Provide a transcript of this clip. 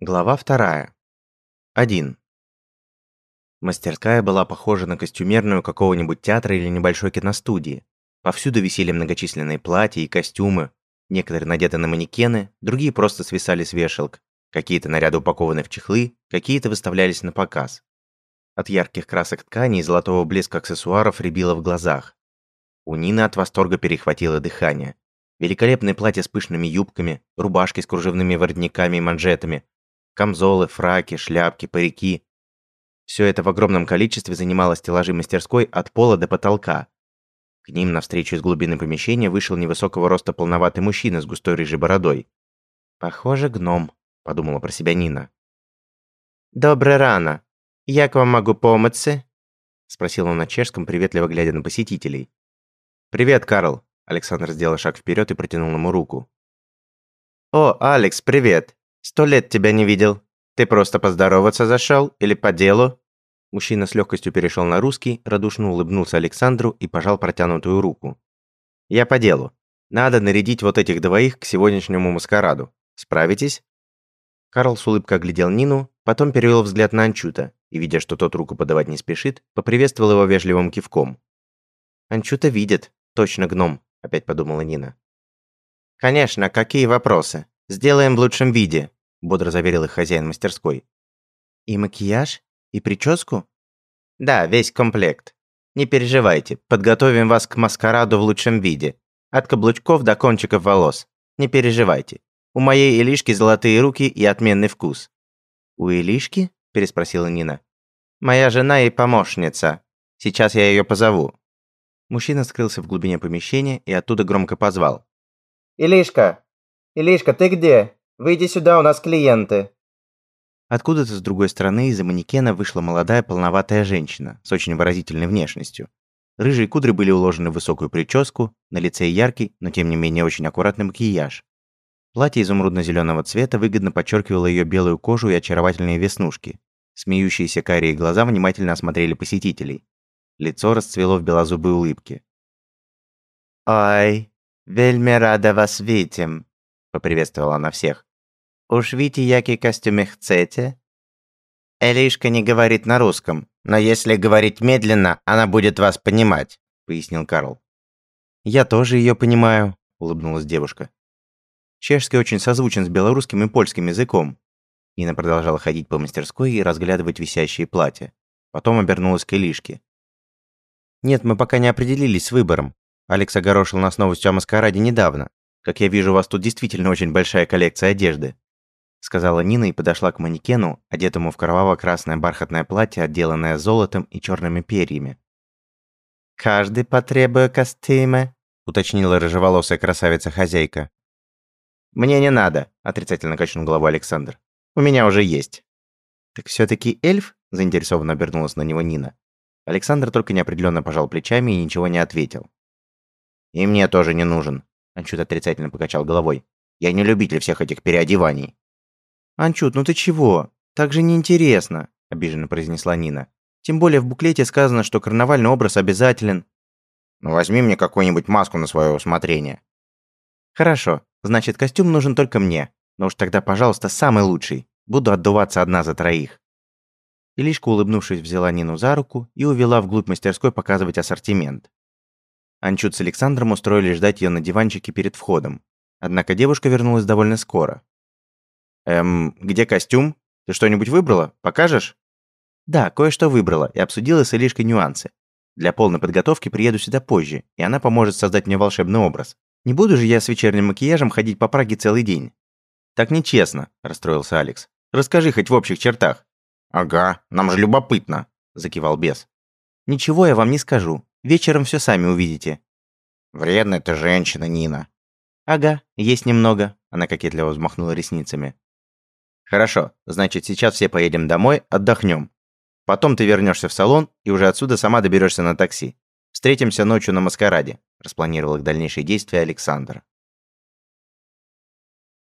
Глава вторая. 1. Мастерская была похожа на костюмерную какого-нибудь театра или небольшой киностудии. Повсюду висели многочисленные платья и костюмы, некоторые надеты на манекены, другие просто свисали с вешалок, какие-то наряды упакованы в чехлы, какие-то выставлялись на показ. От ярких красок тканей и золотого блеска аксессуаров рябило в глазах. У Нины от восторга перехватило дыхание. Великолепные платья с пышными юбками, рубашки с кружевными воротниками и манжетами, камзолы, фраки, шляпки, парики. Все это в огромном количестве занимало стеллажи мастерской от пола до потолка. К ним навстречу из глубины помещения вышел невысокого роста полноватый мужчина с густой рыжей бородой. «Похоже, гном», — подумала про себя Нина. «Доброе рано. Як вам могу помыться?» — спросил он на чешском, приветливо глядя на посетителей. «Привет, Карл!» — Александр сделал шаг вперед и протянул ему руку. «О, Алекс, привет! Сто лет тебя не видел. Ты просто поздороваться зашел или по делу?» Мужчина с легкостью перешел на русский, радушно улыбнулся Александру и пожал протянутую руку. «Я по делу. Надо нарядить вот этих двоих к сегодняшнему маскараду. Справитесь?» Карл с улыбкой оглядел Нину, потом перевел взгляд на Анчута и, видя, что тот руку подавать не спешит, поприветствовал его вежливым кивком. «Анчута видит. Точно гном», — опять подумала Нина. «Конечно, какие вопросы? Сделаем в лучшем виде», бодро заверил их хозяин мастерской. «И макияж? И прическу?» «Да, весь комплект. Не переживайте, подготовим вас к маскараду в лучшем виде. От каблучков до кончиков волос. Не переживайте. У моей Илишки золотые руки и отменный вкус». «У Илишки?» – переспросила Нина. «Моя жена и помощница. Сейчас я ее позову». Мужчина скрылся в глубине помещения и оттуда громко позвал. «Илишка! Илишка, ты где? Выйди сюда, у нас клиенты». Откуда-то с другой стороны из-за манекена вышла молодая полноватая женщина с очень выразительной внешностью. Рыжие кудри были уложены в высокую прическу, на лице яркий, но тем не менее очень аккуратный макияж. Платье изумрудно-зеленого цвета выгодно подчеркивало ее белую кожу и очаровательные веснушки. Смеющиеся карие глаза внимательно осмотрели посетителей. Лицо расцвело в белозубой улыбке. «Ой, вельми рада вас видим», — поприветствовала она всех. «Уж видите, який костюме chcете?» «Элишка не говорит на русском, но если говорить медленно, она будет вас понимать», — пояснил Карл. «Я тоже ее понимаю», — улыбнулась девушка. «Чешский очень созвучен с белорусским и польским языком». Нина продолжала ходить по мастерской и разглядывать висящие платья. Потом обернулась к Илишке. «Нет, мы пока не определились с выбором. Алекс огорошил нас новостью о маскараде недавно. Как я вижу, у вас тут действительно очень большая коллекция одежды сказала Нина и подошла к манекену, одетому в кроваво-красное бархатное платье, отделанное золотом и черными перьями. «Каждый потребует костюмы», — уточнила рыжеволосая красавица-хозяйка. «Мне не надо», — отрицательно качнул головой Александр. «У меня уже есть». «Так все-таки эльф?» — заинтересованно обернулась на него Нина. Александр только неопределенно пожал плечами и ничего не ответил. «И мне тоже не нужен», — Анчут отрицательно покачал головой. «Я не любитель всех этих переодеваний». «Анчут, ну ты чего? Так же неинтересно», – обиженно произнесла Нина. «Тем более в буклете сказано, что карнавальный образ обязателен». «Ну возьми мне какую-нибудь маску на свое усмотрение». «Хорошо, значит, костюм нужен только мне. Но уж тогда, пожалуйста, самый лучший. Буду отдуваться одна за троих». Илишка, улыбнувшись, взяла Нину за руку и увела вглубь мастерской показывать ассортимент. Анчут с Александром устроили ждать ее на диванчике перед входом. Однако девушка вернулась довольно скоро. «Эм, где костюм? Ты что-нибудь выбрала? Покажешь?» «Да, кое-что выбрала и обсудила с Илишкой нюансы. Для полной подготовки приеду сюда позже, и она поможет создать мне волшебный образ. Не буду же я с вечерним макияжем ходить по Праге целый день». «Так нечестно», – расстроился Алекс. «Расскажи хоть в общих чертах». «Ага, нам же любопытно», – закивал бес. «Ничего я вам не скажу. Вечером все сами увидите». «Вредная ты женщина, Нина». «Ага, есть немного», – она кокетливо взмахнула ресницами. Хорошо, значит, сейчас все поедем домой, отдохнем. Потом ты вернешься в салон и уже отсюда сама доберешься на такси. Встретимся ночью на маскараде, распланировал их дальнейшие действия Александр.